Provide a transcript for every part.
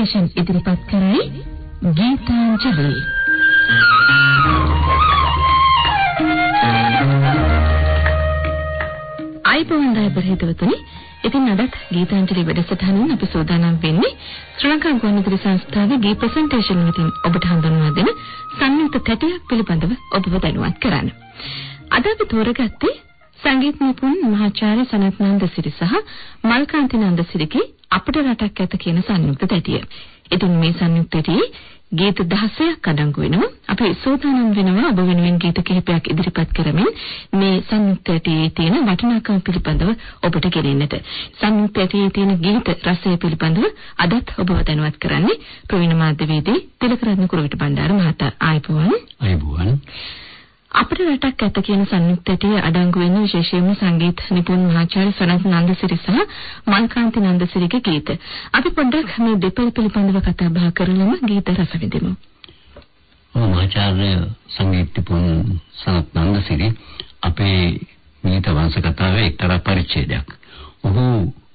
Presentation ඉදිරිපත් කරයි ගීතාංජලි. අයිබෝන්දයි බරහිතවතුනි ඉතින් අදත් ගීතාංජලි වැඩසටහනින් අපි සූදානම් වෙන්නේ ශ්‍රී ලංකා ගුවන්විදුලි සංස්ථාවේ ගී ප්‍රසන්ටේෂන් වලින් ඔබට හඳුන්වා දෙන සංයුක්ත තැටියක් පිළිබඳව ඔබව දැනුවත් කරන්න. අද අපි තෝරගත්තේ සංගීත නිපුන් මහාචාර්ය සනත් නන්දසිරි සහ මල්කාන්ති නන්දසිරිගේ අපට රටක් ඇත කියන සංයුක්ත තැටිය. ඉතින් මේ සංයුක්ත තැටියේ ගීත 16ක් අඩංගු වෙනවා. අපි සූදානම් වෙනවා ඔබ වෙනුවෙන් ගීත කිහිපයක් ඉදිරිපත් කරමින් මේ සංයුක්තයේ තියෙන වටිනාකම පිළිබඳව ඔබට ගෙනෙන්නට. සංයුක්තයේ තියෙන ගීත රසය පිළිබඳව අදත් ඔබව දැනුවත් කරන්නේ ප්‍රවීණ මාධ්‍යවේදී තිලකරත්න කුරුවිට බණ්ඩාර මහතා. ආයුබෝවන්. ආයුබෝවන්. අපේ රටක් ඇත කියන සංයුක්තයේ අඩංගු වෙන විශේෂයෙන්ම සංගීත නිපුන් මහාචාර්ය සනත් නන්දසිරි සහ මල්කාන්ති නන්දසිරිගේ ගීත. අපි පොඩ්ඩක් මේ දෙපළ පිළිබඳව කතා බහ කරලම ගීත රස විඳිමු. මහාචාර්ය සංගීත නිපුන් සනත් නන්දසිරි අපේ ගීත වංශ කතාවේ එක්තරා පරිච්ඡේදයක්. ඔහු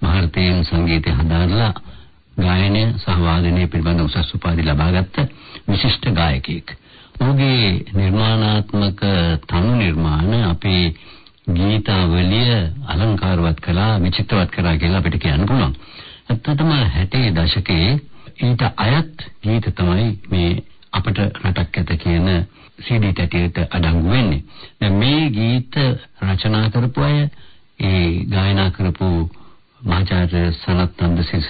ಭಾರತೀಯ සංගීතය හදාරලා ගායනය සහ වාදනය පිළිබඳ උසස් උපාධි ලබාගත් විශිෂ්ට ගායකයෙක්. ඔහුගේ නිර්මාණාත්මක තනු නිර්මාණ අපේ ගීතාවලිය අලංකාරවත් කළා විචිත්‍රවත් කළා කියලා අපිට කියන්න පුළුවන්. ඇත්තටම 60 දශකයේ ඊට අයත් ගීත තමයි මේ අපට රටක් ඇත කියන CD තැටියට අඩංගු වෙන්නේ. දැන් මේ ගීත රචනා කරපු අය ඒ ගායනා කරපු මහාචාර්ය සනත් නන්දසිරි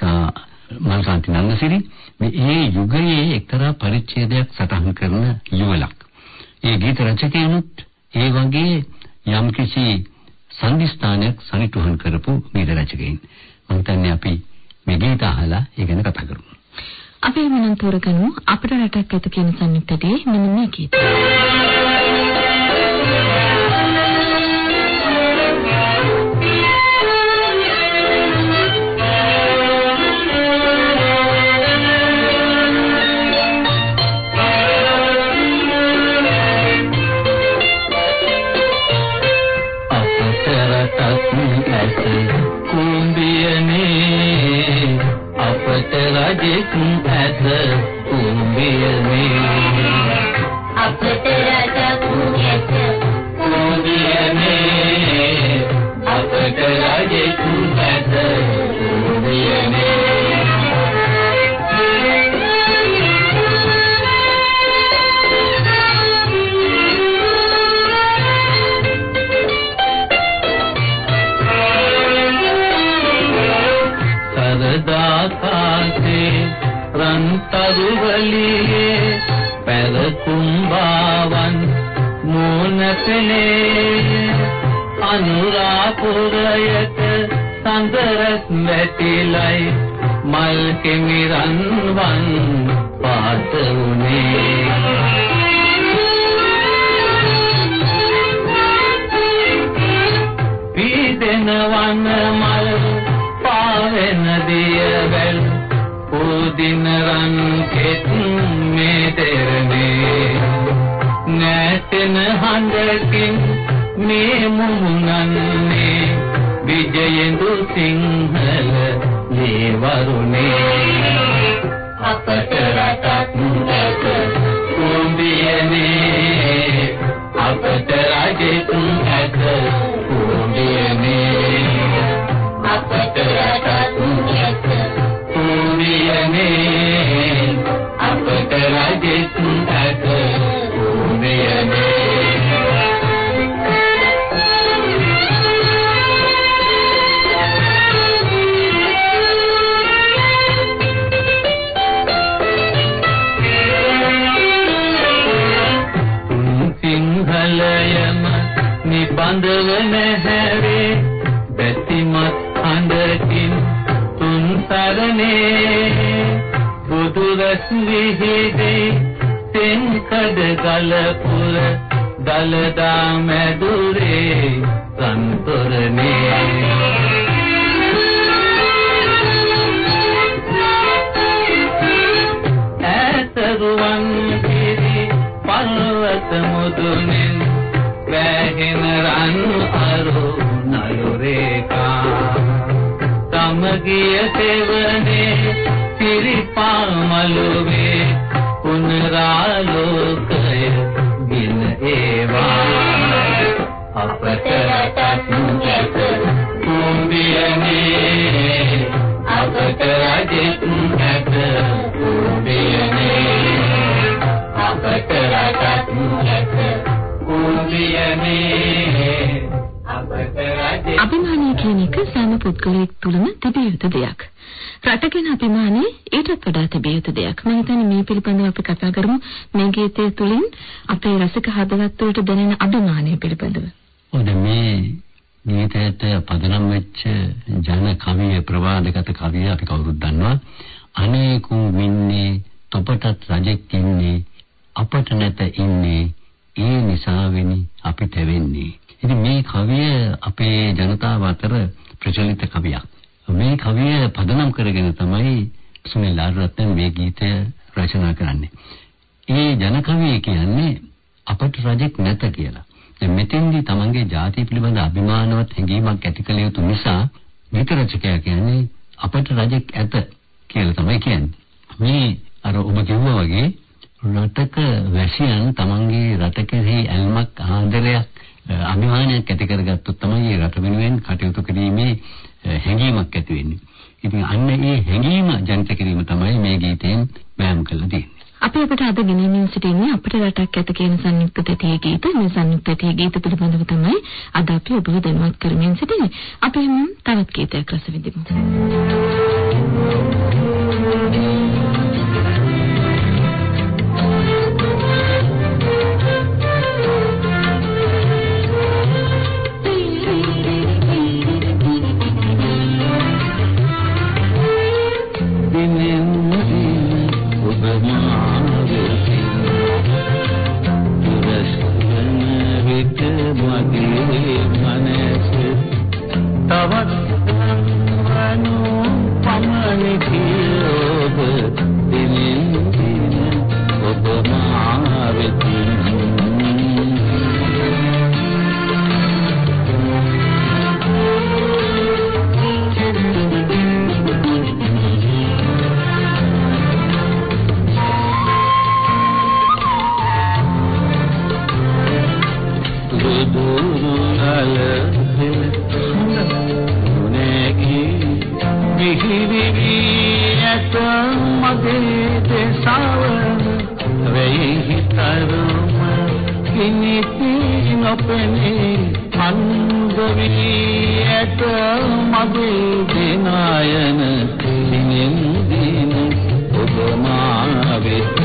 මල්කාන්ති නන්දසිරි මේ යුගයේ එක්තරා පරිච්ඡේදයක් සටහන් කරන යුවලක්. ඒ ගීත රචකයනුත් ඒ වගේ යම්කිසි සංදිස්ථානයක් සනිටුහන් කරපු ගීත රචකයින්. මම හිතන්නේ අපි මේ ගීත අහලා ඒ ගැන කතා කරමු. අපි මනම් තෝරගමු අපේ රටක් ඇත කියන සංයුක්තයේ මෙන්න මේ ගීතය. රජෙක් ඇත කුඹියමේ මරුවලියේ පැවතුම් බාවන් මෝනතනේ අනුරාපුරයට සඳරස් වැටිලයි මල් කෙමිරන් වන් පාත උනේ දෙනවන්න මල් පාවෙන දියවැල් දින රන් කෙත් මේ දෙරනේ නැතන හඬකින් මේ මුහුණන්නේ විජයෙන්දු සිංහල මේ වරුනේ අපට රටා පසු විහිදී තෙන් කඩ ගලපුර දලදා මැදුර මළුවේ පුනරාලෝකය ගින ඒවා. අපට රටත් ඇත කුඹියනේ අපට රජෙත් ඇත කුඹියනේ අපට රටත් ඇත කුඹියනේ අභිමානය කියන එක සෑම පුද්ගලයෙක් තුළම තිබිය යුතු දෙයක්. රට ගැන අභිමානය ඊටත් වඩා තිබිය යුතු දෙයක්. මම හිතන්නේ මේ පිළිබඳව අපි කතා කරමු මේ ගීතය තුළින් අපේ රසික හදවත් වලට දැනෙන අභිමානය පිළිබඳව. ඔද මේ ගීතයට පදනම් වෙච්ච ජන කවිය ප්‍රවාදගත කවිය අපි කවුරුත් දන්නවා. අනේකු මින්නේ තොපටත් රජෙක් ඉන්නේ අපට නැත ඉන්නේ ඒ නිසාවෙනි අපිට වෙන්නේ ඉතින් මේ කවිය අපේ ජනතාව අතර ප්‍රචලිත කවියක්. මේ කවිය පදනම් කරගෙන තමයි සුනිල් ආරත්න මේ ගීතය රචනා කරන්නේ. ඒ ජන කවිය කියන්නේ අපට රජෙක් නැත කියලා. දැන් මෙතෙන්දී තමන්ගේ ජාතිය පිළිබඳ අභිමානවත් හැඟීමක් ඇති කළ යුතු නිසා ගීත රචකයා කියන්නේ අපට රජෙක් ඇත කියලා තමයි කියන්නේ. මේ අර ඔබ කිව්වා වගේ රටක වැසියන් තමන්ගේ රට කෙරෙහි ඇල්මක් ආදරයක් අභිමානයක් ඇති කරගත්තොත් තමයි මේ රට වෙනුවෙන් කටයුතු කිරීමේ හැඟීමක් ඇති වෙන්නේ. ඉතින් අන්න ඒ හැඟීම ජනිත කිරීම තමයි මේ ගීතයෙන් බෑම් කළා තියෙන්නේ. අපි අපිට අද ගෙනෙමින් සිටින්නේ අපේ රටක් ඇත කියන සංයුක්ත තතියේ ගීත. මේ සංයුක්ත තතියේ ගීත පිළිබඳව තමයි අද අපි ඔබව දැනුවත් කරමින් සිටින්නේ. අපි තවත් ගීතයක් රස විඳිමු. මගේ දෙසාව වෙයි හිතරුම කිනිති නොපෙනී අන්දවී ඇත මගේ දෙනායන දිනෙන් දින ඔබ මා වෙත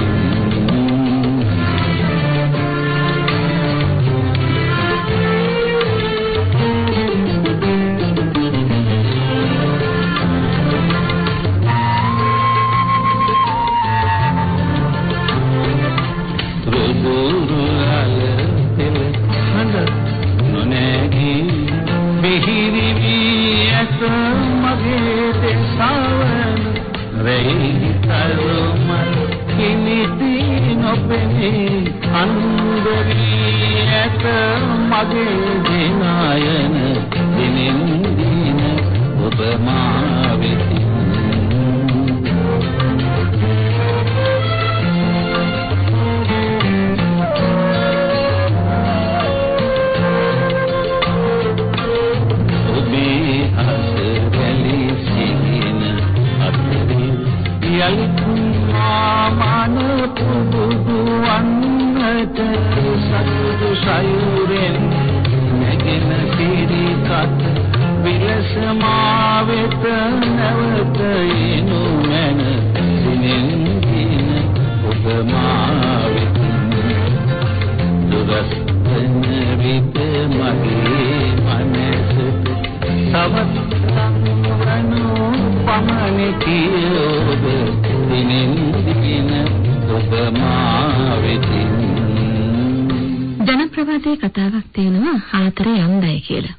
ජනප්‍රවාදයේ කතාවක් තියෙනවා ආතරේ යන්දයි කියලා.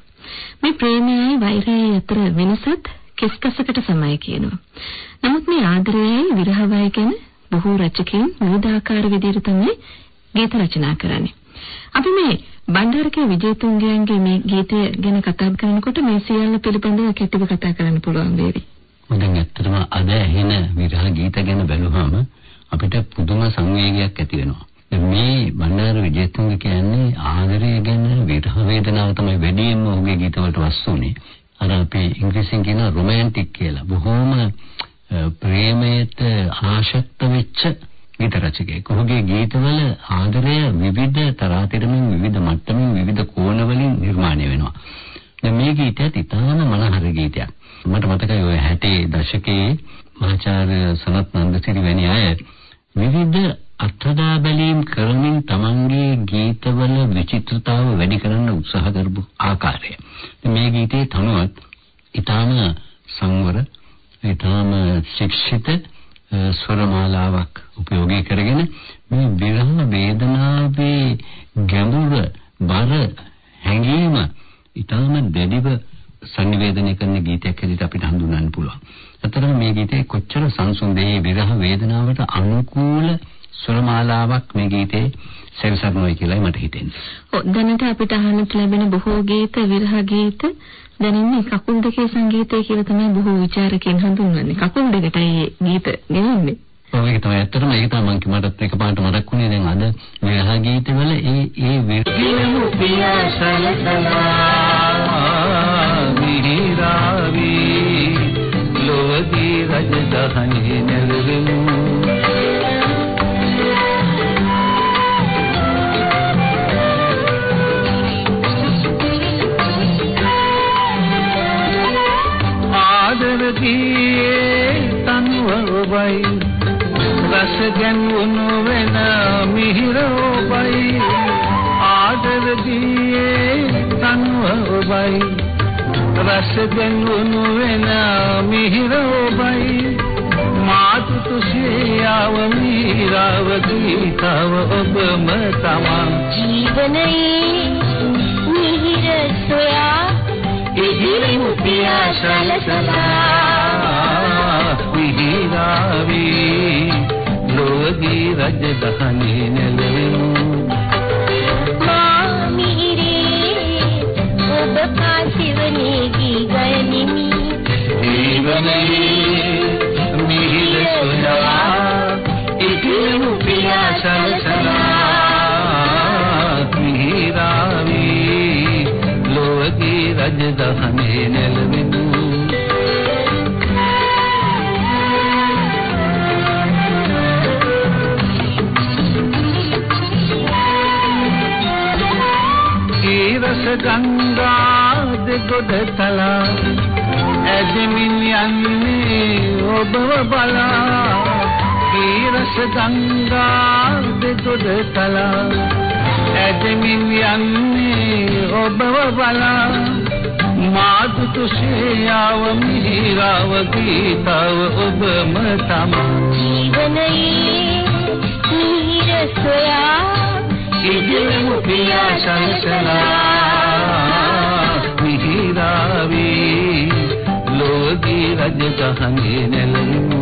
මේ ප්‍රේමයයි වෛරයයි අතර වෙනසත් කිස්කසකට සමයි කියනවා. නමුත් මේ ආදරයයි විරහවයි ගැන බොහෝ රචකයන් විවිධාකාර විදිහට තමයි ගීත රචනා කරන්නේ. අපි මේ බණ්ඩාරකේ විජේතුංගයන්ගේ මේ ගීතය ගැන කතා කරනකොට මේ සියල්ල පිළිබඳව කෙටිව කතා කරන්න පුළුවන් වේවි. දැන් ඇත්තටම අද ඇහෙන විරහ ගීත ගැන බැලුවම අපිට පුදුම සංවේගයක් ඇති වෙනවා. මේ බණ්ඩාර විජේතුංග කියන්නේ ආදරය ගැන විරහ වේදනාව තමයි වැඩියෙන්ම ඔහුගේ ගීතවලට වස්සුනේ. අර අපි ඉංග්‍රීසියෙන් කියන රොමැන්ටික් කියලා. බොහොම ප්‍රේමයට ආශක්ත වෙච්ච ගීත රචකයෙක්. ඔහුගේ ගීතවල ආදරය විවිධ තරාතිරමින් විවිධ මට්ටමින් විවිධ කෝණවලින් නිර්මාණය වෙනවා. දැන් මේ ගීතයත් ඉතාම මනහර ගීතයක්. මට මතකයි ඔය 60 දශකයේ මහාචාර්ය සනත් නන්දසිරි වැනි අය විවිධ අත්දැක බැලීම් කරමින් තමන්ගේ ගීතවල විචිත්‍රතාව වැඩි කරන්න උත්සාහ කරපු ආකාරය. මේ ගීතයේ තනුවත් ඊටාම සංවර, ඊටාම ශික්ෂිත ස්වරමාලාවක් උපයෝගී කරගෙන මේ විරහ වේදනාවේ ගැඹුර බර හැඟීම ඊටාම දැඩිව සංනිවේදනය කරන ගීතයක් හැටියට අපිට හඳුන්වන්න පුළුවන්. අතරම මේ ගීතේ කොච්චර සංසුන් දෙහි විරහ වේදනාවට අනුකූල ස්වරමාලාවක් මේ ගීතේ සෙල්සර්නොයි කියලායි මට හිතෙන්නේ. ඔව් දැනට අපිට අහන්නට ලැබෙන බොහෝ ගීත විරහ ගීත දැනින්නේ කකුල් දෙකේ සංගීතය කියලා තමයි බොහෝ විචාරකයන් හඳුන්වන්නේ. කකුල් දෙකටයි ගීත ගෙවන්නේ. ඔව් ඒක තමයි ඇත්තටම ඒක තමයි මම මටත් එකපාරට මතක් වුණේ දැන් අද විරහ ගීතවල ඒ ඒ විරාවි ලෝකී රජ දහනේ නැලෙමු රස ගැන්වුණු වෙන මිහිර ඔබයි මාතු තුසියාව මීරාව ගීතව ඔබම තමා ජීවනයේ මිහිර සොයා ඉදිරි මුතියා සලසලා විහිදාවි ලෝකී රජ දහනේ නැලෙමු ඔබ පාසිවනේ ගී ගයනිමි ජීවනයේ මිහිර සොයා ඉදිරි මුතියා සලසලා විහිදාවි ලෝකී රජ දහනේ නැලෙමු ඊරස ගංගා දෙගොඩ තලා ඇදමින් යන්නේ ඔබව බලා. ඊරස ගංගා දෙගොඩ තලා ඇදමින් යන්නේ ඔබව බලා. මාතු තුසියාව මිහිරාව ගීතව ඔබම තමා. ජීවනයේ මිහිර සොයා ඉදිරි මුතියා සංසලා මිහිරාවි ලෝකී රජ දහනේ නැලෙමු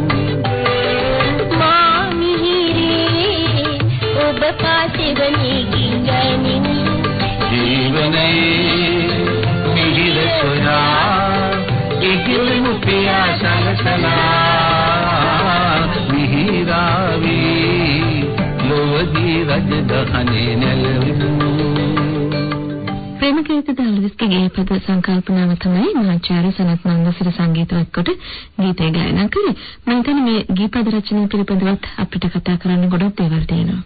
මා මිහිරේ ඔබ පාසිවනේ ගී ගයනිමි ජීවනයේ මිහිර සොයා ඉදිරි මුතියා සංසලා මිහිරාවි ලෝකී රජ ප්‍රේමකීර්ති දල්විස්ගේ ගේපද සංකල්පනාව තමයි මහාචාර්ය සනත් නන්දසිරි සංගීතවත් කොට ගීතය ගායනා කළේ. මම හිතන්නේ මේ ගීපද රචනය පිළිබඳවත් අපිට කතා කරන්න ගොඩක් දේවල් තියෙනවා.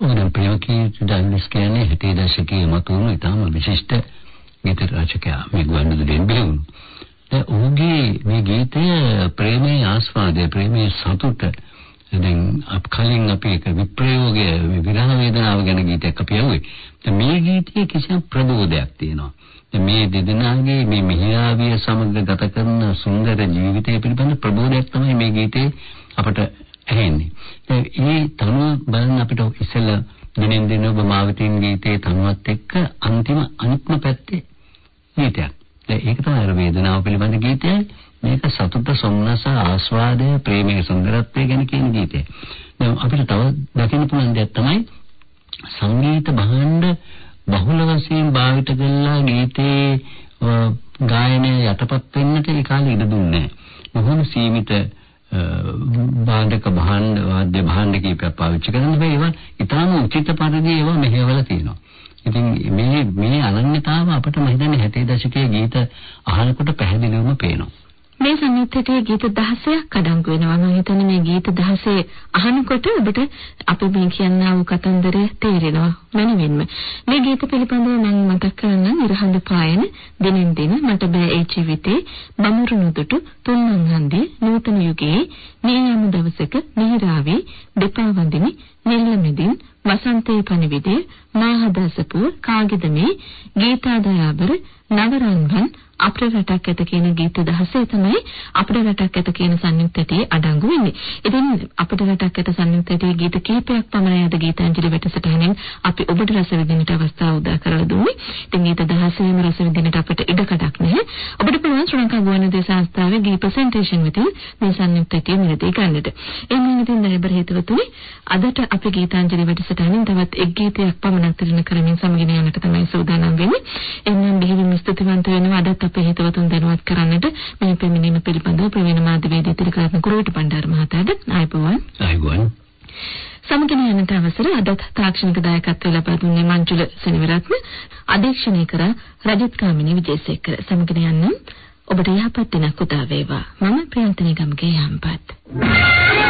ඕනම් ප්‍රේමකීර්ති දල්විස් කියන්නේ 60 දශකයේ මතුවුණු ඉතාම විශිෂ්ට ගීත රචකයා මේ ගුවන්විදුලියෙන් බිහිවුණු. දැන් ඔහුගේ මේ ගීතය ප්‍රේමයේ ආස්වාදය ප්‍රේමයේ සතුට දැන් අප කලින් අපි එක විප්‍රයෝගය මේ විරහ වේදනාව ගැන ගීතයක් අපි ඇහුවේ. දැන් මේ ගීතයේ කිසියම් ප්‍රබෝධයක් තියෙනවා. දැන් මේ දෙදෙනාගේ මේ මිහිරාවිය සමග ගත කරන සුන්දර ජීවිතය පිළිබඳ ප්‍රබෝධයක් තමයි මේ ගීතේ අපට ඇහෙන්නේ. දැන් මේ තනුව බලන්න අපිට ඉස්සෙල්ලා දිනෙන් දින ඔබ මාවතින් ගීතයේ තනුවත් එක්ක අන්තිම අනිත්ම පැත්තේ ගීතයක්. දැන් ඒක තමයි අර වේදනාව පිළිබඳ ගීතය. මේක සතුට සොම්නස ආස්වාදය ප්‍රේමයේ සුන්දරත්වය ගැන කියන ගීතය. දැන් අපිට තව දකින්න පුළුවන් දෙයක් තමයි සංගීත භාණ්ඩ බහුල වශයෙන් භාවිත කළා ගීතේ ගායනය යටපත් වෙන්නට ඒ කාලේ ඉඩ දුන්නේ නැහැ. බොහොම සීමිත භාණ්ඩක භාණ්ඩ වාද්‍ය භාණ්ඩ කීපයක් පාවිච්චි කරන හැබැයි ඒවා ඊටාම උචිත පරිදි ඒවා මෙහෙवला තියෙනවා. ඉතින් මේ මේ අනන්‍යතාව අපිට මම හිතන්නේ 60 දශකයේ ගීත අහනකොට පැහැදිලිවම පේනවා. මේ සංගීතයේ ගීත 16ක් අඩංගු වෙනවා. මම හිතන්නේ මේ ගීත 16 අහනකොට ඔබට අපි මේ කියනා වූ කතන්දරය තේරෙනවා මනමින්ම මේ ගීත පිළිබඳව මම මතක් කරන්න ඉරහඳ පායන දිනෙන් දින මට බෑ ඒ ජීවිතේ. බමුරු නුදුටු තුන්මන් හන්දිය නූතන යුගයේ මේ යම් දවසක මිහිරාවේ දෙපා වඳිමි නිල්ලමෙදින් වසන්තේ පණිවිඩය මාහදසපුර කාගෙද මේ ගීතාදයාබර නවරංගන් අපේ රටක් ඇත කියන ගීත 16 තමයි අපේ රටක් ඇත කියන සංයුක්තයේ අඩංගු වෙන්නේ. ඉතින් අපේ රටක් ඇත සංයුක්තයේ ගීත කිහිපයක් පමණයි අද ගීතාංජලි වැඩසටහනෙන් අපි ඔබට රස විඳින්නට අවස්ථාව උදා කරලා දුන්නේ. ඉතින් ගීත 16ම රස විඳින්නට අපිට ඉඩ කඩක් නැහැ. ඔබට පුළුවන් ශ්‍රී ලංකා ගුවන්විදුලි සංස්ථාවේ ගී ප්‍රසන්ටේෂන් විදිහින් මේ සංයුක්තයේ මිලදී ගන්නට. එන්නේ ඉතින් දයබර හේතුවතුනි අදට අපි ගීතාංජලි වැඩසටහනින් තවත් එක් ගීතයක් පමණක් තිරණ කරමින් සමගින යන්නට තමයි සූදානම් වෙන්නේ. එන්නම් බෙහෙවින් ස්තුතිවන්ත වෙනවා අදත් අපේ හිතවතුන් දැනුවත් කරන්නට මේ පෙමිනීම පිළිබඳව ප්‍රවීණ මාධ්‍යවේදී තිරකරත්න කුරුවිට පණ්ඩාර මහතාට ආයුබෝවන්. ආයුබෝවන්. සමගින යනට අවසර අදත් තාක්ෂණික දායකත්වය ලබා දුන්නේ මංජුල සෙනවිරත්න අධීක්ෂණය කර රජත් කාමිනී විජේසේකර සමගින යන්න ඔබට යහපත් දිනක් උදා වේවා මම ප්‍රියන්තනී ගම්ගේ යම්පත්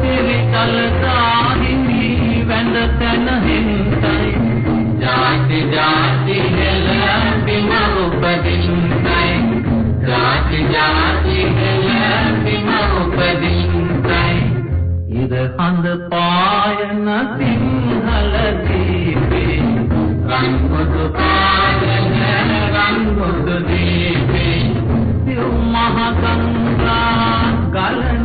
සිරිතල සාහිමි වැඳ තන හින්තයි ජාති ජාති හෙල බිම උපදින්තයි ජාති ජාති හෙල බිම උපදින්තයි ඉද හඳ පායන සිංහල දීපේ රන් කොටු පායන රන් කොටු දීපේ සිව් මහ ගංගා ගලන